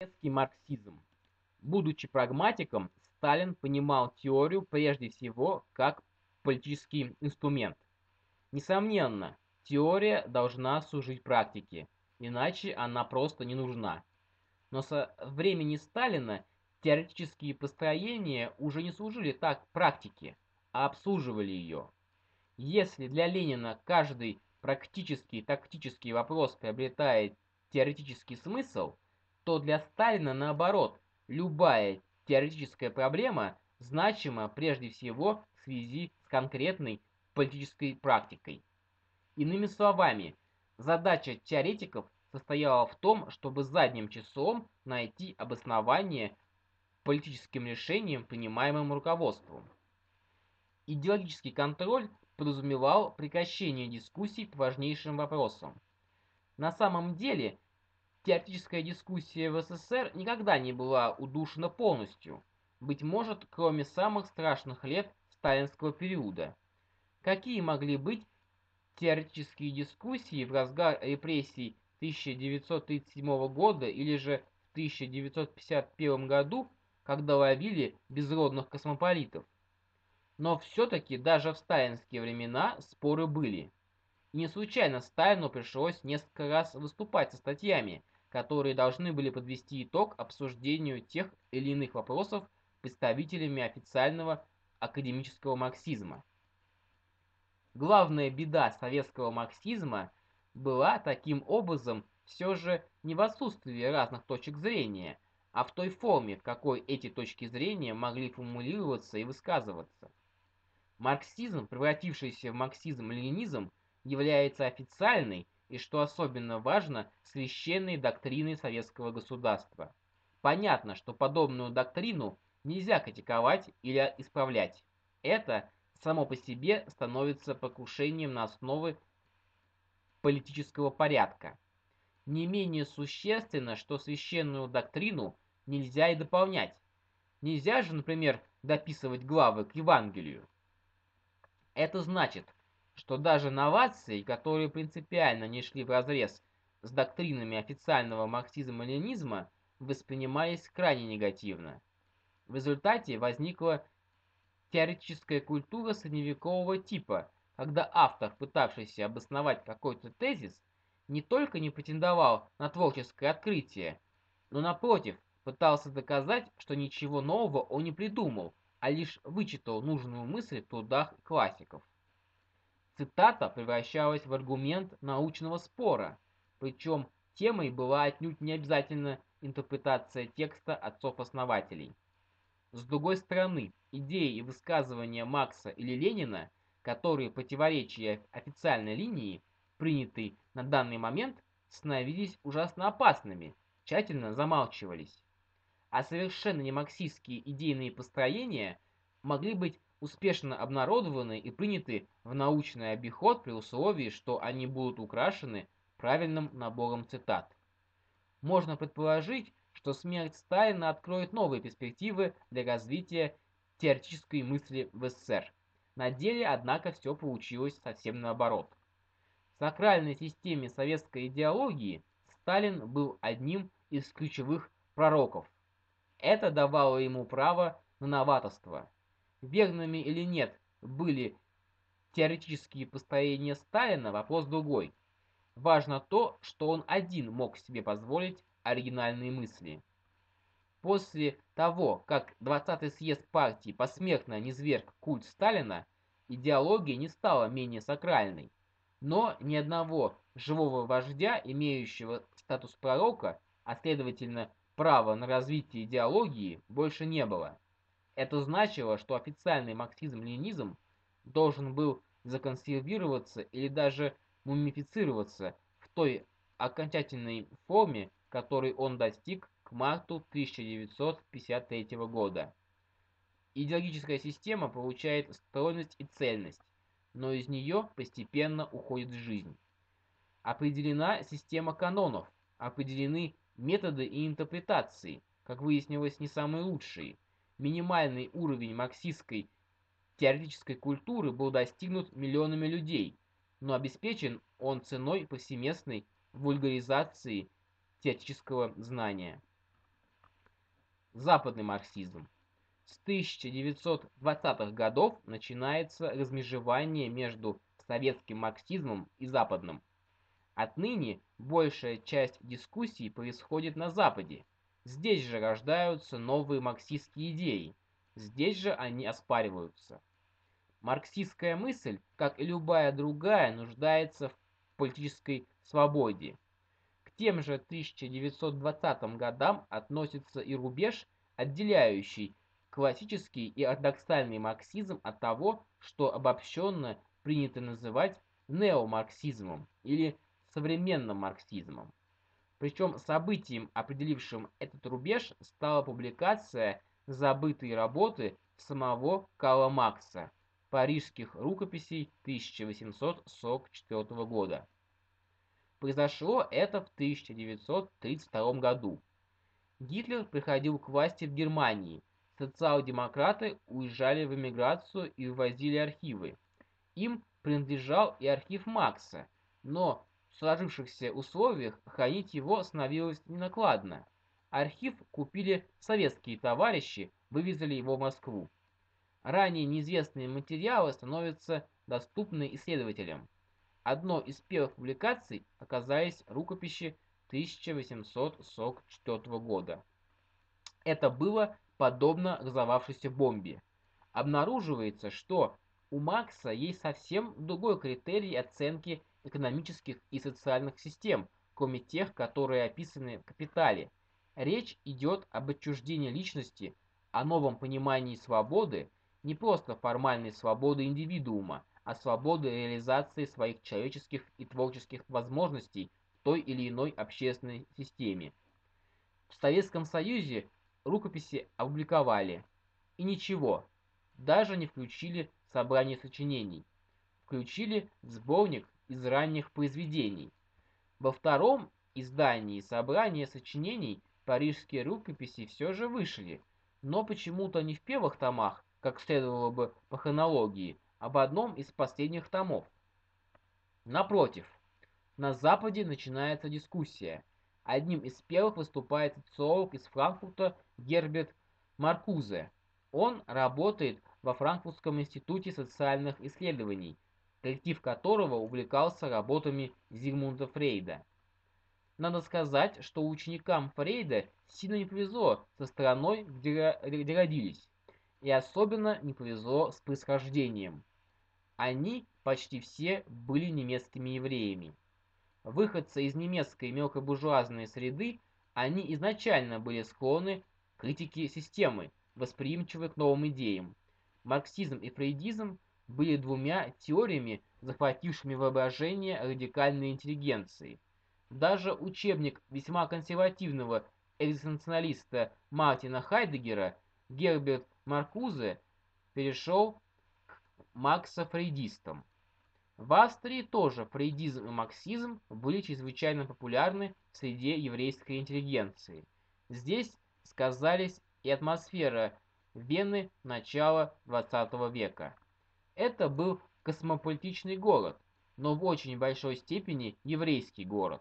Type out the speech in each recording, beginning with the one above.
Советский марксизм. Будучи прагматиком, Сталин понимал теорию прежде всего как политический инструмент. Несомненно, теория должна служить практике, иначе она просто не нужна. Но со времени Сталина теоретические построения уже не служили так практике, а обслуживали ее. Если для Ленина каждый практический тактический вопрос приобретает теоретический смысл – то для Сталина наоборот, любая теоретическая проблема значима прежде всего в связи с конкретной политической практикой. Иными словами, задача теоретиков состояла в том, чтобы задним числом найти обоснование политическим решениям, принимаемым руководством. Идеологический контроль подразумевал прекращение дискуссий по важнейшим вопросам. На самом деле, Теоретическая дискуссия в СССР никогда не была удушена полностью, быть может, кроме самых страшных лет сталинского периода. Какие могли быть теоретические дискуссии в разгар репрессий 1937 года или же в 1951 году, когда ловили безродных космополитов? Но все-таки даже в сталинские времена споры были. И не случайно Сталину пришлось несколько раз выступать со статьями, которые должны были подвести итог обсуждению тех или иных вопросов представителями официального академического марксизма. Главная беда советского марксизма была таким образом все же не в отсутствии разных точек зрения, а в той форме, в какой эти точки зрения могли формулироваться и высказываться. Марксизм, превратившийся в марксизм-ленинизм, является официальной и, что особенно важно, священной доктриной советского государства. Понятно, что подобную доктрину нельзя критиковать или исправлять. Это само по себе становится покушением на основы политического порядка. Не менее существенно, что священную доктрину нельзя и дополнять. Нельзя же, например, дописывать главы к Евангелию. Это значит, что даже новации, которые принципиально не шли вразрез с доктринами официального марксизма-ленинизма, воспринимались крайне негативно. В результате возникла теоретическая культура средневекового типа, когда автор, пытавшийся обосновать какой-то тезис, не только не претендовал на творческое открытие, но напротив, пытался доказать, что ничего нового он не придумал, а лишь вычитал нужную мысль в трудах классиков. Цитата превращалась в аргумент научного спора, причем темой была отнюдь не обязательно интерпретация текста отцов-основателей. С другой стороны, идеи и высказывания Макса или Ленина, которые противоречия официальной линии, принятой на данный момент, становились ужасно опасными, тщательно замалчивались. А совершенно не марксистские идейные построения могли быть успешно обнародованы и приняты в научный обиход при условии, что они будут украшены правильным набором цитат. Можно предположить, что смерть Сталина откроет новые перспективы для развития теоретической мысли в СССР. На деле, однако, все получилось совсем наоборот. В сакральной системе советской идеологии Сталин был одним из ключевых пророков. Это давало ему право на новаторство – верными или нет были теоретические построения Сталина, вопрос другой. Важно то, что он один мог себе позволить оригинальные мысли. После того, как 20-й съезд партии посмертно низверг культ Сталина, идеология не стала менее сакральной. Но ни одного живого вождя, имеющего статус пророка, а следовательно право на развитие идеологии, больше не было. Это значило, что официальный марксизм-ленинизм должен был законсервироваться или даже мумифицироваться в той окончательной форме, которой он достиг к марту 1953 года. Идеологическая система получает стройность и цельность, но из нее постепенно уходит жизнь. Определена система канонов, определены методы и интерпретации, как выяснилось, не самые лучшие – минимальный уровень марксистской теоретической культуры был достигнут миллионами людей, но обеспечен он ценой повсеместной вульгаризации теоретического знания. западный марксизм. С 1920-х годов начинается размежевание между советским марксизмом и западным. Отныне большая часть дискуссий происходит на Западе. Здесь же рождаются новые марксистские идеи. Здесь же они оспариваются. Марксистская мысль, как и любая другая, нуждается в политической свободе. К тем же 1920 годам относится и рубеж, отделяющий классический и ортодоксальный марксизм от того, что обобщенно принято называть неомарксизмом или современным марксизмом. Причем событием, определившим этот рубеж, стала публикация забытой работы самого Карла Маркса «Парижских рукописей 1844 года». Произошло это в 1932 году. Гитлер приходил к власти в Германии, социал-демократы уезжали в эмиграцию и вывозили архивы. Им принадлежал и архив Макса, но в сложившихся условиях хранить его становилось ненакладно. Архив купили советские товарищи, вывезли его в Москву. Ранее неизвестные материалы становятся доступны исследователям. Одной из первых публикаций оказались рукописи 1844 года. Это было подобно разорвавшейся бомбе. Обнаруживается, что у Маркса есть совсем другой критерий оценки экономических и социальных систем, кроме тех, которые описаны в «Капитале». Речь идет об отчуждении личности, о новом понимании свободы, не просто формальной свободы индивидуума, а свободы реализации своих человеческих и творческих возможностей в той или иной общественной системе. В Советском Союзе рукописи опубликовали. И ничего, даже не включили в собрание сочинений. Включили в сборник из ранних произведений. Во втором издании собрания сочинений парижские рукописи все же вышли, но почему-то не в первых томах, как следовало бы по хронологии, а в одном из последних томов. Напротив, на Западе начинается дискуссия. Одним из первых выступает социолог из Франкфурта Герберт Маркузе. Он работает во Франкфуртском институте социальных исследований, коллектив которого увлекался работами Зигмунда Фрейда. Надо сказать, что ученикам Фрейда сильно не повезло со страной, где, где родились, и особенно не повезло с происхождением. Они почти все были немецкими евреями. Выходцы из немецкой мелкобуржуазной среды, они изначально были склонны к критике системы, восприимчивы к новым идеям. Марксизм и фрейдизм были двумя теориями, захватившими воображение радикальной интеллигенции. Даже учебник весьма консервативного экзистенциалиста Мартина Хайдегера Герберт Маркузе перешел к марксо-фрейдистам. В Австрии тоже фрейдизм и марксизм были чрезвычайно популярны в среде еврейской интеллигенции. Здесь сказались и атмосфера Вены начала XX века. Это был космополитичный город, но в очень большой степени еврейский город.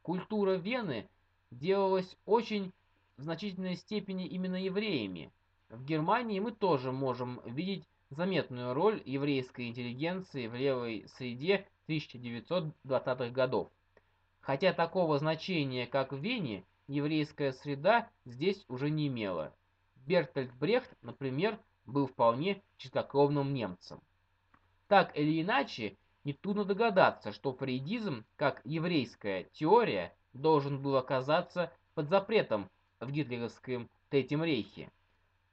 Культура Вены делалась очень в значительной степени именно евреями. В Германии мы тоже можем видеть заметную роль еврейской интеллигенции в левой среде 1920-х годов. Хотя такого значения, как в Вене, еврейская среда здесь уже не имела. Бертольд Брехт, например, был вполне чистокровным немцем. Так или иначе, нетрудно догадаться, что фрейдизм, как еврейская теория, должен был оказаться под запретом в гитлеровском Третьем рейхе.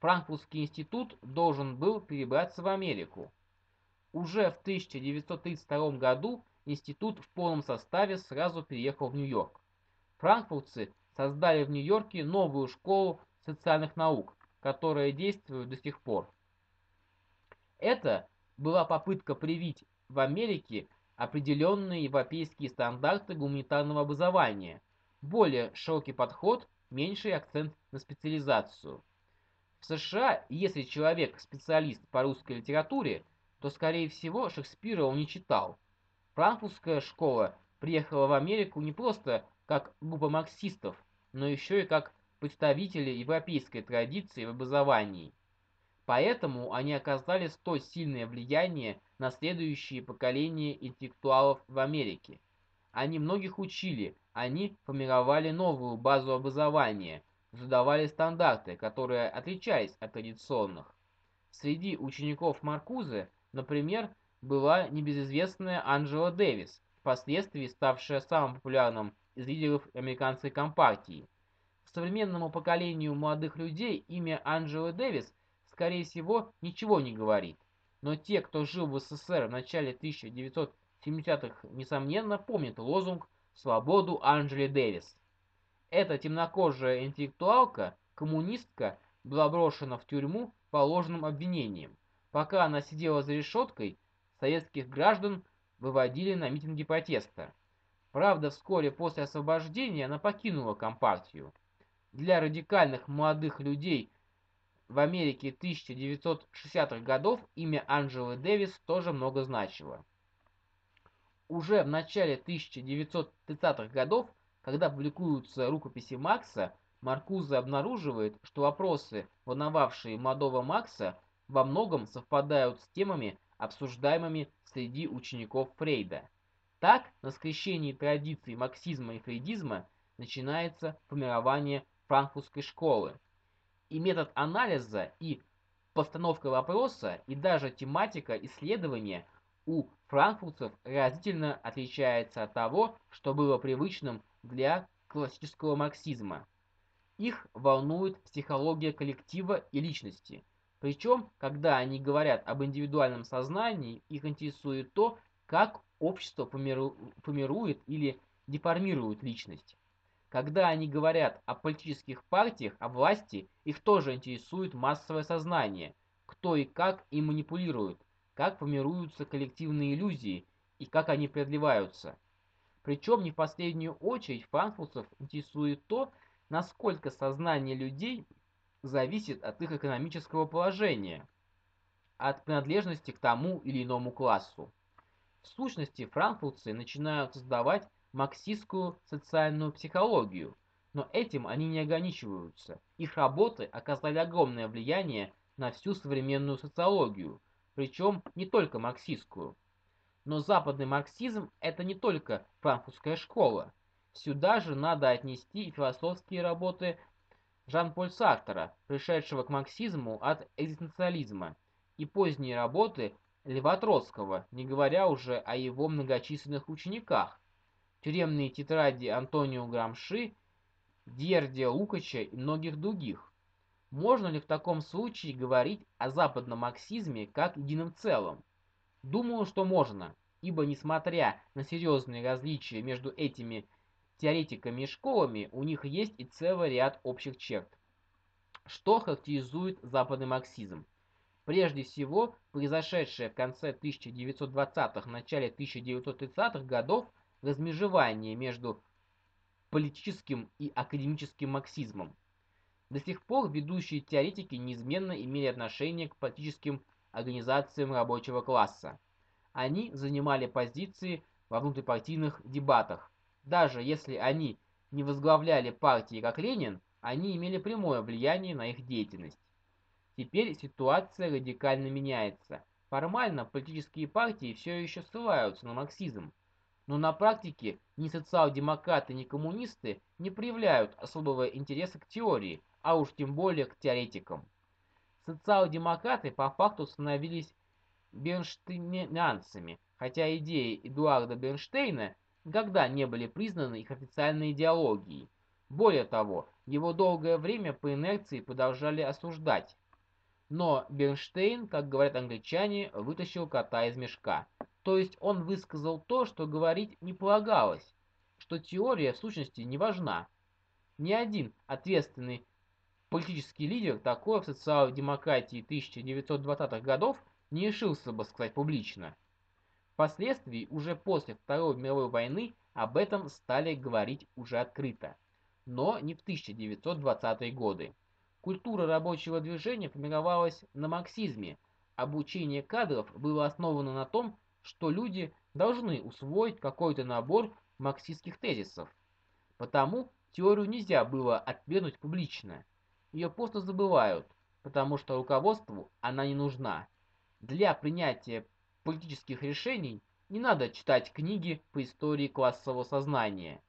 Франкфуртский институт должен был перебраться в Америку. Уже в 1932 году институт в полном составе сразу переехал в Нью-Йорк. Франкфуртцы создали в Нью-Йорке новую школу социальных наук, которая действует до сих пор. Это была попытка привить в Америке определенные европейские стандарты гуманитарного образования, более широкий подход, меньший акцент на специализацию – в США, если человек специалист по русской литературе, то, скорее всего, Шекспира он не читал. Франкфуртская школа приехала в Америку не просто как группа марксистов, но еще и как представители европейской традиции в образовании. Поэтому они оказали столь сильное влияние на следующие поколения интеллектуалов в Америке. Они многих учили, они формировали новую базу образования, задавали стандарты, которые отличались от традиционных. Среди учеников Маркузе, например, была небезызвестная Анджела Дэвис, впоследствии ставшая самым популярным из лидеров американской компартии. Современному поколению молодых людей имя Анджелы Дэвис, скорее всего, ничего не говорит. Но те, кто жил в СССР в начале 1970-х, несомненно, помнят лозунг «Свободу Анджели Дэвис». Эта темнокожая интеллектуалка, коммунистка, была брошена в тюрьму по ложным обвинениям. Пока она сидела за решеткой, советских граждан выводили на митинги протеста. Правда, вскоре после освобождения она покинула Компартию. Для радикальных молодых людей в Америке 1960-х годов имя Анджелы Дэвис тоже много значило. Уже в начале 1930-х годов, когда публикуются рукописи Макса, Маркузе обнаруживает, что вопросы, волновавшие молодого Макса, во многом совпадают с темами, обсуждаемыми среди учеников Фрейда. Так, на скрещении традиций марксизма и фрейдизма начинается формирование франкфуртской школы. И метод анализа, и постановка вопроса, и даже тематика исследования у франкфуртцев разительно отличается от того, что было привычным для классического марксизма. Их волнует психология коллектива и личности – причем, когда они говорят об индивидуальном сознании, их интересует то, как общество формирует или деформирует личность. Когда они говорят о политических партиях, о власти, их тоже интересует массовое сознание, кто и как им манипулирует, как формируются коллективные иллюзии и как они преодолеваются. Причем не в последнюю очередь франкфуртцев интересует то, насколько сознание людей зависит от их экономического положения, от принадлежности к тому или иному классу. В сущности, франкфуртцы начинают создавать марксистскую социальную психологию, но этим они не ограничиваются. Их работы оказали огромное влияние на всю современную социологию, причем не только марксистскую. Но западный марксизм – это не только франкфуртская школа. Сюда же надо отнести и философские работы Жан-Поль Сартера, пришедшего к марксизму от экзистенциализма, и поздние работы Льва Троцкого, не говоря уже о его многочисленных учениках, тюремные тетради Антонио Грамши, Дьердия Лукача и многих других. Можно ли в таком случае говорить о западном марксизме как едином целом? Думаю, что можно, ибо несмотря на серьезные различия между этими теоретиками и школами у них есть и целый ряд общих черт. Что характеризует западный марксизм? Прежде всего, произошедшее в конце 1920-х, начале 1930-х годов размежевание между политическим и академическим марксизмом. До сих пор ведущие теоретики неизменно имели отношение к политическим организациям рабочего класса. Они занимали позиции во внутрипартийных дебатах, даже если они не возглавляли партии как Ленин, они имели прямое влияние на их деятельность. Теперь ситуация радикально меняется. Формально политические партии все еще ссылаются на марксизм, но на практике ни социал-демократы, ни коммунисты не проявляют особого интереса к теории, а уж тем более к теоретикам. Социал-демократы по факту становились бернштейнианцами, хотя идеи Эдуарда Бернштейна никогда не были признаны их официальной идеологией. Более того, его долгое время по инерции продолжали осуждать. Но Бернштейн, как говорят англичане, вытащил кота из мешка. То есть он высказал то, что говорить не полагалось, что теория в сущности не важна. Ни один ответственный политический лидер такое в социал-демократии 1920-х годов не решился бы сказать публично. Впоследствии, уже после Второй мировой войны, об этом стали говорить уже открыто. Но не в 1920-е годы. Культура рабочего движения формировалась на марксизме. Обучение кадров было основано на том, что люди должны усвоить какой-то набор марксистских тезисов. Потому теорию нельзя было отвергнуть публично. Ее просто забывают, потому что руководству она не нужна. Для принятия политических решений не надо читать книги по истории классового сознания.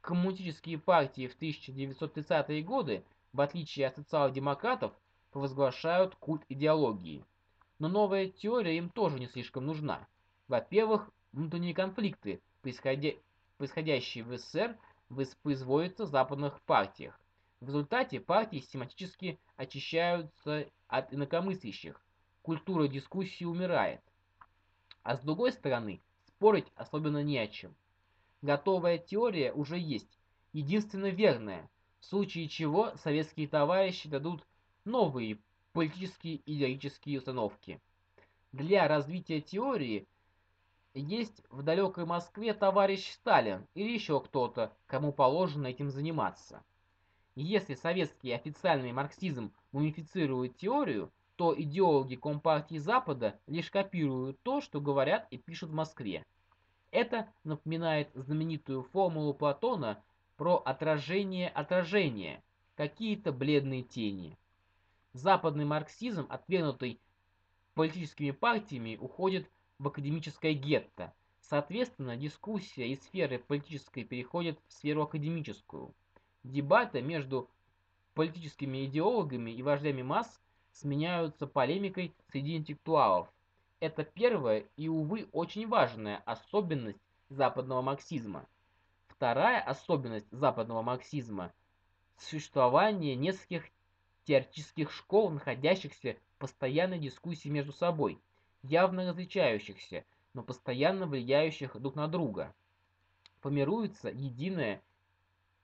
Коммунистические партии в 1930-е годы, в отличие от социал-демократов, провозглашают культ идеологии. Но новая теория им тоже не слишком нужна. Во-первых, внутренние конфликты, происходящие в СССР, воспроизводятся в западных партиях. В результате партии систематически очищаются от инакомыслящих. Культура дискуссии умирает. А с другой стороны, спорить особенно не о чем. Готовая теория уже есть, единственно верная, в случае чего советские товарищи дадут новые политические и идеологические установки. Для развития теории есть в далекой Москве товарищ Сталин или еще кто-то, кому положено этим заниматься. Если советский официальный марксизм мумифицирует теорию, то идеологи Компартии Запада лишь копируют то, что говорят и пишут в Москве. Это напоминает знаменитую формулу Платона про отражение отражения, какие-то бледные тени. Западный марксизм, отвергнутый политическими партиями, уходит в академическое гетто. Соответственно, дискуссия из сферы политической переходит в сферу академическую. Дебаты между политическими идеологами и вождями масс сменяются полемикой среди интеллектуалов. Это первая и, увы, очень важная особенность западного марксизма. Вторая особенность западного марксизма – существование нескольких теоретических школ, находящихся в постоянной дискуссии между собой, явно различающихся, но постоянно влияющих друг на друга. Формируется единое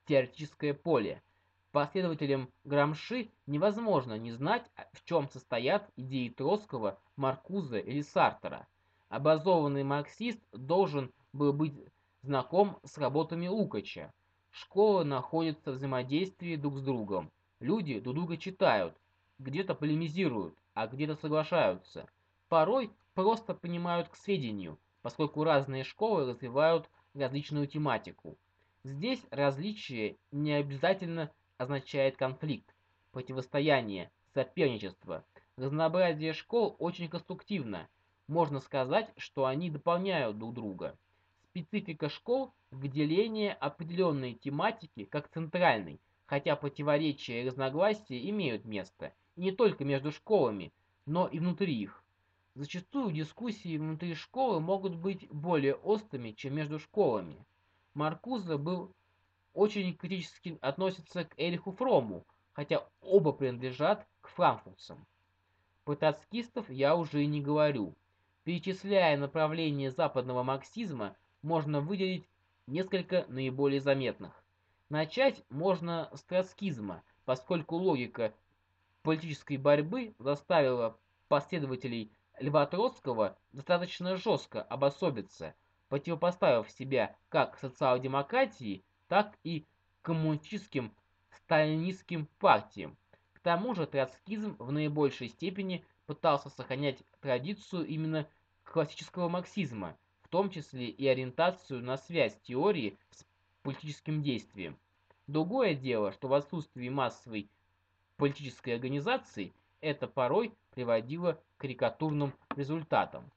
теоретическое поле – Последователям Грамши невозможно не знать, в чем состоят идеи Троцкого, Маркуза или Сартера. Образованный марксист должен был быть знаком с работами Лукача. Школы находятся в взаимодействии друг с другом. Люди друг друга читают, где-то полемизируют, а где-то соглашаются. Порой просто понимают к сведению, поскольку разные школы развивают различную тематику. Здесь различие не обязательно означает конфликт, противостояние, соперничество. Разнообразие школ очень конструктивно. Можно сказать, что они дополняют друг друга. Специфика школ – выделение определенной тематики как центральной, хотя противоречия и разногласия имеют место, и не только между школами, но и внутри их. Зачастую дискуссии внутри школы могут быть более острыми, чем между школами. Маркуза был очень критически относится к Эриху Фрому, хотя оба принадлежат к франкфуртцам. Про троцкистов я уже и не говорю. Перечисляя направления западного марксизма, можно выделить несколько наиболее заметных. Начать можно с троцкизма, поскольку логика политической борьбы заставила последователей Льва Троцкого достаточно жестко обособиться, противопоставив себя как социал-демократии, так и коммунистическим сталинистским партиям. К тому же троцкизм в наибольшей степени пытался сохранять традицию именно классического марксизма, в том числе и ориентацию на связь теории с политическим действием. Другое дело, что в отсутствии массовой политической организации это порой приводило карикатурным результатам.